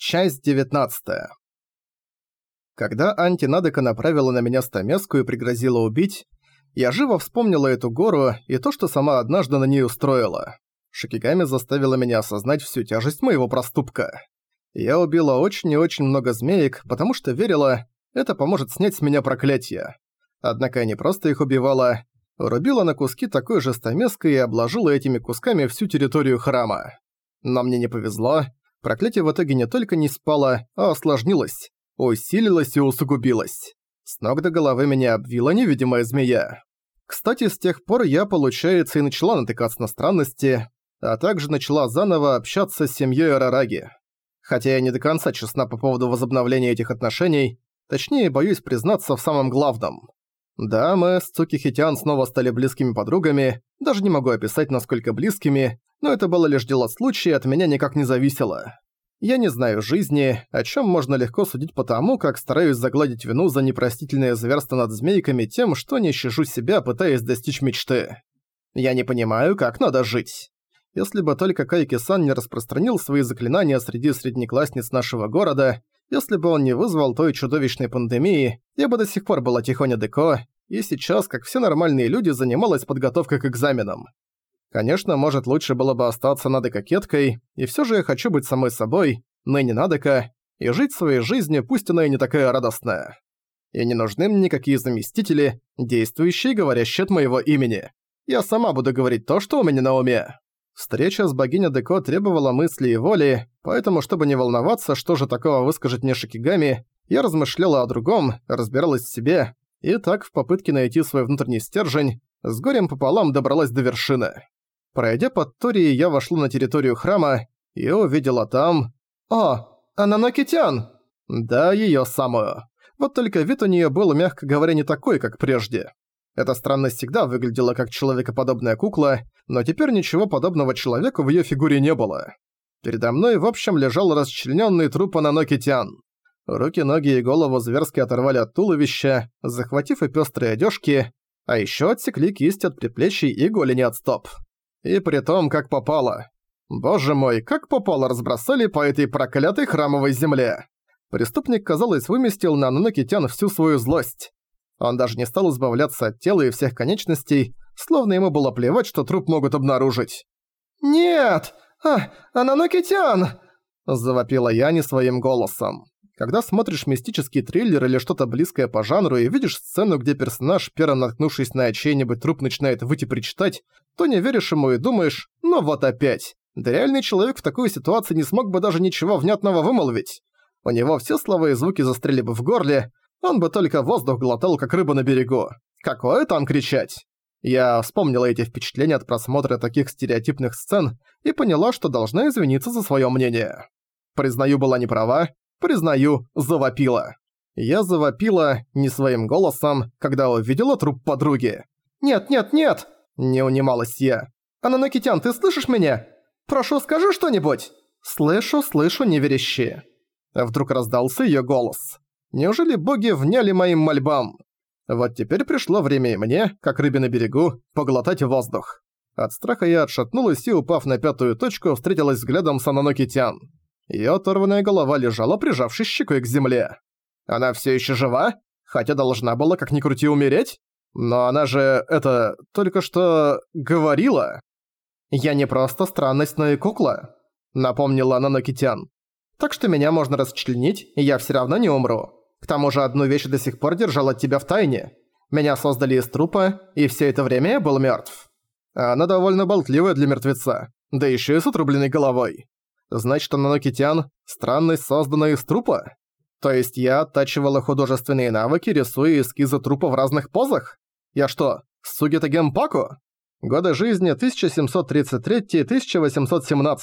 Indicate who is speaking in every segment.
Speaker 1: Часть 19. Когда Анти Надека направила на меня стамеску и пригрозила убить, я живо вспомнила эту гору и то, что сама однажды на ней устроила. Шикигами заставила меня осознать всю тяжесть моего проступка. Я убила очень и очень много змеек, потому что верила, это поможет снять с меня проклятие. Однако я не просто их убивала, рубила на куски такой же стамеской и обложила этими кусками всю территорию храма. Но мне не повезло, проклятие в итоге не только не спало, а осложнилось, усилилось и усугубилось. С ног до головы меня обвила невидимая змея. Кстати, с тех пор я, получается, и начала натыкаться на странности, а также начала заново общаться с семьей Арараги. Хотя я не до конца честна по поводу возобновления этих отношений, точнее, боюсь признаться в самом главном. Да, мы с Цукихитян снова стали близкими подругами, даже не могу описать, насколько близкими, но это было лишь дело случая, от меня никак не зависело. Я не знаю жизни, о чем можно легко судить по тому, как стараюсь загладить вину за непростительное зверство над змейками тем, что не щажу себя, пытаясь достичь мечты. Я не понимаю, как надо жить. Если бы только Кайки-сан не распространил свои заклинания среди среднеклассниц нашего города, если бы он не вызвал той чудовищной пандемии, я бы до сих пор была Тихоня Деко, и сейчас, как все нормальные люди, занималась подготовкой к экзаменам. Конечно, может, лучше было бы остаться Надо-кокеткой, и все же я хочу быть самой собой, ныне Надека, и жить своей жизнью, пусть она и не такая радостная. И не нужны мне никакие заместители, действующие и говорящие от моего имени. Я сама буду говорить то, что у меня на уме. Встреча с богиней Деко требовала мысли и воли, поэтому, чтобы не волноваться, что же такого выскажет мне Шикигами, я размышляла о другом, разбиралась в себе, и так в попытке найти свой внутренний стержень, с горем пополам добралась до вершины. Пройдя под Торией, я вошла на территорию храма и увидела там... «О, Ананокитян!» Да, её самую. Вот только вид у неё был, мягко говоря, не такой, как прежде. Эта странность всегда выглядела как человекоподобная кукла, но теперь ничего подобного человеку в её фигуре не было. Передо мной, в общем, лежал расчленённый труп Ананокитян. Руки, ноги и голову зверски оторвали от туловища, захватив и пёстрые одежки, а ещё отсекли кисть от предплечий и голени от стоп. И при том, как попало. Боже мой, как попало разбросали по этой проклятой храмовой земле. Преступник, казалось, выместил на Нанокитян всю свою злость. Он даже не стал избавляться от тела и всех конечностей, словно ему было плевать, что труп могут обнаружить. «Нет! А, Ананокитян!» – завопила я не своим голосом. Когда смотришь мистический триллер или что-то близкое по жанру и видишь сцену, где персонаж, первым наткнувшись на чей-нибудь труп, начинает выйти причитать, то не веришь ему и думаешь «ну вот опять». Да реальный человек в такой ситуации не смог бы даже ничего внятного вымолвить. У него все слова и звуки застряли бы в горле, он бы только воздух глотал, как рыба на берегу. Какое там кричать? Я вспомнила эти впечатления от просмотра таких стереотипных сцен и поняла, что должна извиниться за своё мнение. Признаю, была не права, признаю, завопила. Я завопила не своим голосом, когда увидела труп подруги. «Нет, нет, нет!» – не унималась я. «Ананокитян, ты слышишь меня? Прошу, скажи что-нибудь!» «Слышу, слышу, не верещи!» Вдруг раздался её голос. «Неужели боги вняли моим мольбам?» Вот теперь пришло время и мне, как рыбе на берегу, поглотать воздух. От страха я отшатнулась и, упав на пятую точку, встретилась взглядом с Ананокитян. Её оторванная голова лежала, прижавшись щекой к земле. Она всё ещё жива? Хотя должна была, как ни крути, умереть? Но она же, это, только что... говорила. «Я не просто странность, но и кукла», — напомнила она Нокитян. «Так что меня можно расчленить, и я всё равно не умру. Тому же одну вещь до сих пор держал от тебя в тайне. Меня создали из трупа, и всё это время я был мёртв». Она довольно болтливая для мертвеца, да ещё и с отрубленной головой. Значит, Ананокитян – странность, созданная из трупа? То есть я оттачивала художественные навыки, рисуя эскизы трупа в разных позах? Я что, Сугита Гемпаку? Годы жизни 1733-1817.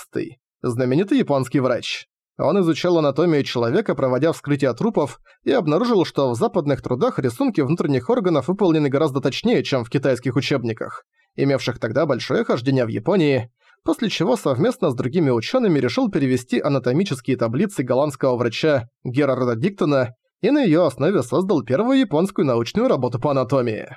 Speaker 1: Знаменитый японский врач. Он изучал анатомию человека, проводя вскрытие трупов, и обнаружил, что в западных трудах рисунки внутренних органов выполнены гораздо точнее, чем в китайских учебниках, имевших тогда большое хождение в Японии, после чего совместно с другими учеными решил перевести анатомические таблицы голландского врача Герарда Диктона и на ее основе создал первую японскую научную работу по анатомии.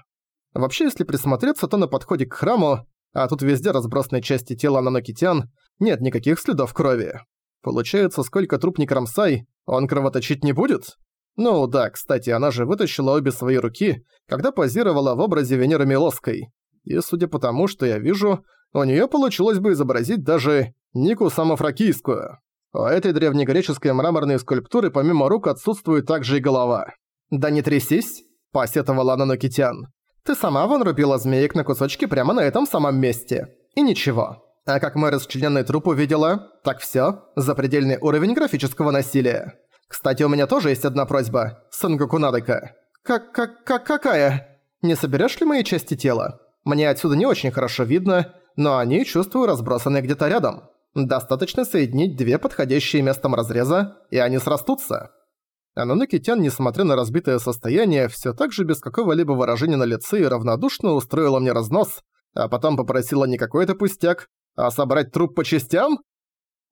Speaker 1: Вообще, если присмотреться, то на подходе к храму, а тут везде разбросаны части тела нанокитян, нет никаких следов крови. Получается, сколько труп не кромсай, он кровоточить не будет? Ну да, кстати, она же вытащила обе свои руки, когда позировала в образе Венеры Милоской. И судя по тому, что я вижу, у неё получилось бы изобразить даже Нику Самофракийскую. У этой древнегреческой мраморной скульптуры помимо рук отсутствует также и голова. «Да не трясись», – посетовала Нанокитян. «Ты сама вон рубила змеек на кусочки прямо на этом самом месте. И ничего. А как мой расчлененный труп увидела, так всё, запредельный уровень графического насилия. Кстати, у меня тоже есть одна просьба, Сангоку Надека. Как, как, как, какая? Не соберешь ли мои части тела? Мне отсюда не очень хорошо видно, но они, чувствую, разбросаны где-то рядом. Достаточно соединить две подходящие местом разреза, и они срастутся. Ананокитян, несмотря на разбитое состояние, всё так же без какого-либо выражения на лице и равнодушно устроила мне разнос, а потом попросила не какой-то пустяк, а собрать труп по частям?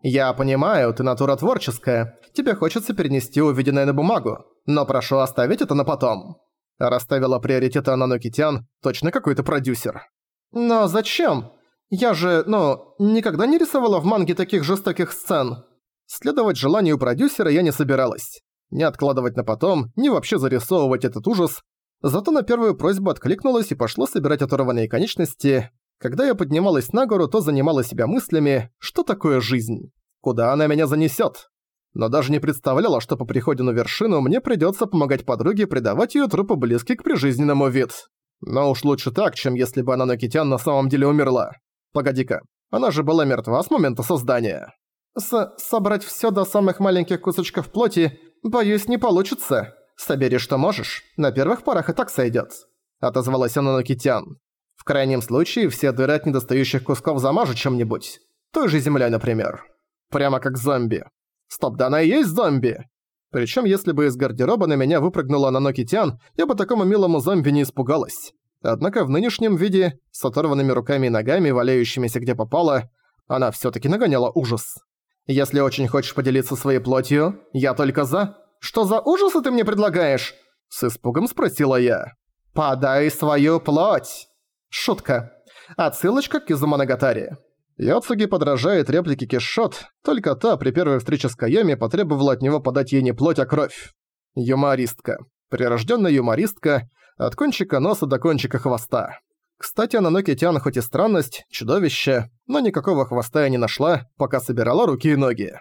Speaker 1: Я понимаю, ты натура творческая, тебе хочется перенести увиденное на бумагу, но прошу оставить это на потом. Расставила приоритеты Ананокитян, точно какой-то продюсер. Но зачем? Я же, ну, никогда не рисовала в манге таких жестоких сцен. Следовать желанию продюсера я не собиралась. Не откладывать на потом, не вообще зарисовывать этот ужас. Зато на первую просьбу откликнулась и пошло собирать оторванные конечности. Когда я поднималась на гору, то занимала себя мыслями, что такое жизнь, куда она меня занесет. Но даже не представляла, что по приходе на вершину мне придется помогать подруге придавать ее трупу близкий к прижизненному вид. Но уж лучше так, чем если бы она Накитян на самом деле умерла. Погоди-ка, она же была мертва с момента создания. С собрать все до самых маленьких кусочков плоти, боюсь, не получится. Собери, что можешь, на первых порах и так сойдет. Отозвалась она Накитян. Крайнем случае, все дыры от недостающих кусков замажу чем-нибудь. Той же землей, например. Прямо как зомби. Стоп, да она и есть зомби! Причем, если бы из гардероба на меня выпрыгнула Нанокитян, я бы такому милому зомби не испугалась. Однако в нынешнем виде, с оторванными руками и ногами, валяющимися где попало, она всё-таки нагоняла ужас. «Если очень хочешь поделиться своей плотью, я только за...» «Что за ужасы ты мне предлагаешь?» С испугом спросила я. «Подай свою плоть!» Шутка. Отсылочка к Кизуманагатари. Яцуги подражает реплике Кишот, только та при первой встрече с Кайоми потребовала от него подать ей не плоть, а кровь. Юмористка. Прирожденная юмористка, от кончика носа до кончика хвоста. Кстати, Ананоки Тян хоть и странность, чудовище, но никакого хвоста я не нашла, пока собирала руки и ноги.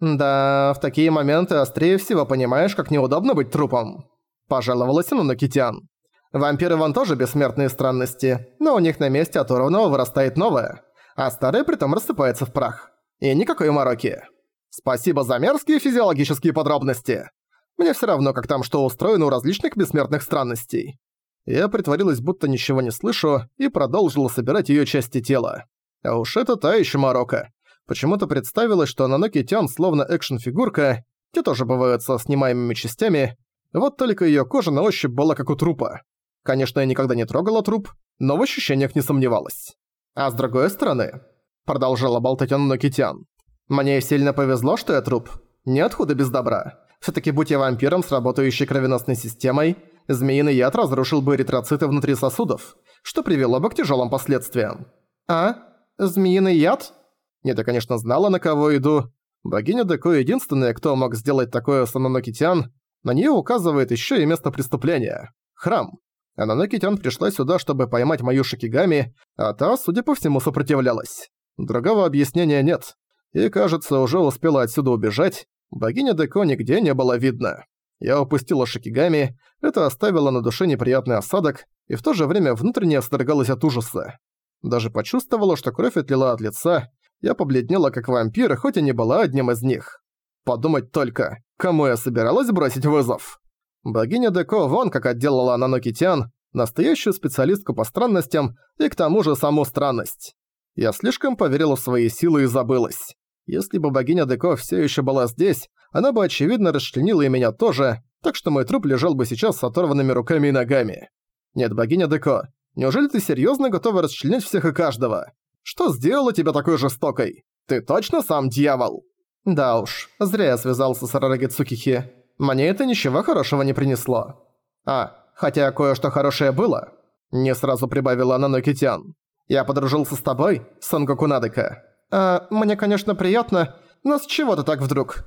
Speaker 1: «Да, в такие моменты острее всего понимаешь, как неудобно быть трупом», – пожаловалась Ананоки Тян. «Вампиры вон тоже бессмертные странности, но у них на месте оторванного вырастает новое, а старое притом рассыпается в прах. И никакой мороки. Спасибо за мерзкие физиологические подробности. Мне всё равно, как там что устроено у различных бессмертных странностей. Я притворилась, будто ничего не слышу, и продолжила собирать её части тела. А уж это та ещё морока. Почему-то представилось, что Наноки Тян словно экшн-фигурка, те тоже бывают со снимаемыми частями, вот только её кожа на ощупь была как у трупа. Конечно, я никогда не трогала труп, но в ощущениях не сомневалась. А с другой стороны, продолжала болтать Наноки Тян, мне сильно повезло, что я труп. Нет худа без добра. Всё-таки будь я вампиром с работающей кровеносной системой, змеиный яд разрушил бы эритроциты внутри сосудов, что привело бы к тяжелым последствиям. А? Змеиный яд? Нет, я, конечно, знала, на кого иду. Богиня Деко единственная, кто мог сделать такое с Ананокитян, на неё указывает ещё и место преступления – храм. Ананокитян пришла сюда, чтобы поймать мою Шикигами, а та, судя по всему, сопротивлялась. Другого объяснения нет. И, кажется, уже успела отсюда убежать, Богиня Деко нигде не было видно. Я упустила Шикигами, это оставило на душе неприятный осадок, и в то же время внутренне острогалась от ужаса. Даже почувствовала, что кровь отлила от лица, я побледнела как вампир, хоть и не была одним из них. Подумать только, кому я собиралась бросить вызов? Богиня Деко вон как отделала Ананокитян, настоящую специалистку по странностям и к тому же саму странность. Я слишком поверила в свои силы и забылась. Если бы богиня Деко все еще была здесь, она бы очевидно расчленила и меня тоже, так что мой труп лежал бы сейчас с оторванными руками и ногами. Нет, богиня Деко, неужели ты серьезно готова расчленить всех и каждого? Что сделало тебя такой жестокой? Ты точно сам дьявол? Да уж, зря я связался с Арараги. Мне это ничего хорошего не принесло. А, хотя кое-что хорошее было. Не сразу прибавила она Нокитян. Я подружился с тобой, Сонгоку Надека. «А, мне, конечно, приятно, Но с чего ты так вдруг?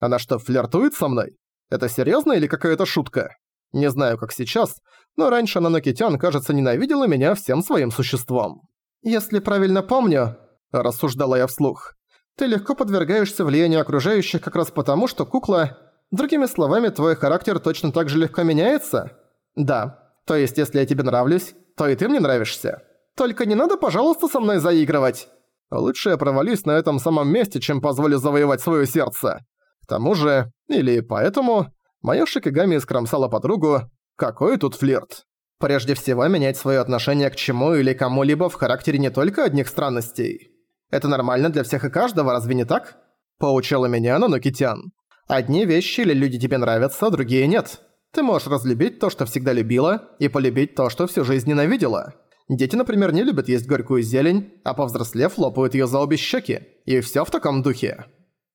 Speaker 1: Она что, флиртует со мной? Это серьезно или какая-то шутка? Не знаю, как сейчас, но раньше Нанокитян, кажется, ненавидела меня всем своим существом. Если правильно помню, рассуждала я вслух, ты легко подвергаешься влиянию окружающих как раз потому, что кукла... Другими словами, твой характер точно так же легко меняется? Да. То есть, если я тебе нравлюсь, то и ты мне нравишься. Только не надо, пожалуйста, со мной заигрывать. Лучше я провалюсь на этом самом месте, чем позволю завоевать своё сердце. К тому же, или поэтому, моя Шикигами искромсала подругу. Какой тут флирт? Прежде всего, менять своё отношение к чему или кому-либо в характере не только одних странностей. Это нормально для всех и каждого, разве не так? Поучила меня Нанокитян. Одни вещи или люди тебе нравятся, другие нет. Ты можешь разлюбить то, что всегда любила, и полюбить то, что всю жизнь ненавидела. Дети, например, не любят есть горькую зелень, а повзрослев лопают её за обе щеки. И всё в таком духе.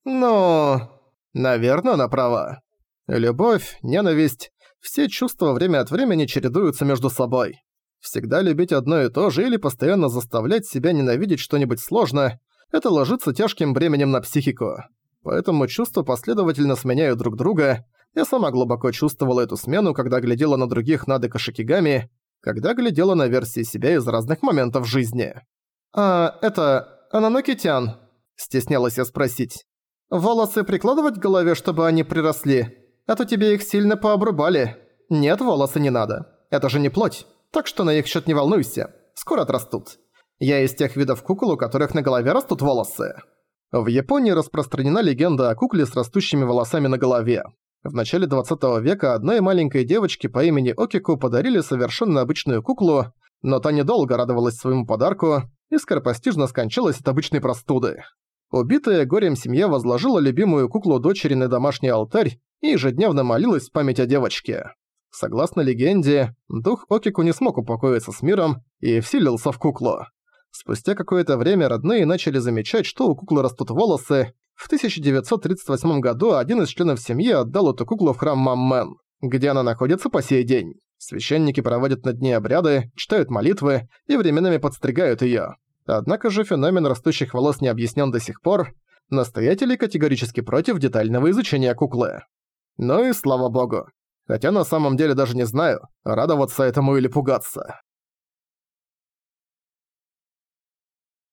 Speaker 1: Но... Наверное, она права. Любовь, ненависть, все чувства время от времени чередуются между собой. Всегда любить одно и то же или постоянно заставлять себя ненавидеть что-нибудь сложно – это ложится тяжким бременем на психику. Поэтому чувства последовательно сменяют друг друга. Я сама глубоко чувствовала эту смену, когда глядела на других Надека Шикигами, когда глядела на версии себя из разных моментов жизни. «А, это... Ананокитян?» – стеснялась я спросить. «Волосы прикладывать к голове, чтобы они приросли? А то тебе их сильно пообрубали. Нет, волосы не надо. Это же не плоть, так что на их счет не волнуйся. Скоро отрастут. Я из тех видов кукол, у которых на голове растут волосы». В Японии распространена легенда о кукле с растущими волосами на голове. В начале 20 века одной маленькой девочке по имени Окику подарили совершенно обычную куклу, но та недолго радовалась своему подарку и скоропостижно скончалась от обычной простуды. Убитая горем семья возложила любимую куклу дочери на домашний алтарь и ежедневно молилась в память о девочке. Согласно легенде, дух Окику не смог упокоиться с миром и вселился в куклу. Спустя какое-то время родные начали замечать, что у куклы растут волосы, в 1938 году один из членов семьи отдал эту куклу в храм Маммен, где она находится по сей день. Священники проводят над ней обряды, читают молитвы и временами подстригают её. Однако же феномен растущих волос не объяснен до сих пор. Настоятели категорически против детального изучения куклы. Ну и слава богу. Хотя на самом деле даже не знаю, радоваться этому или пугаться.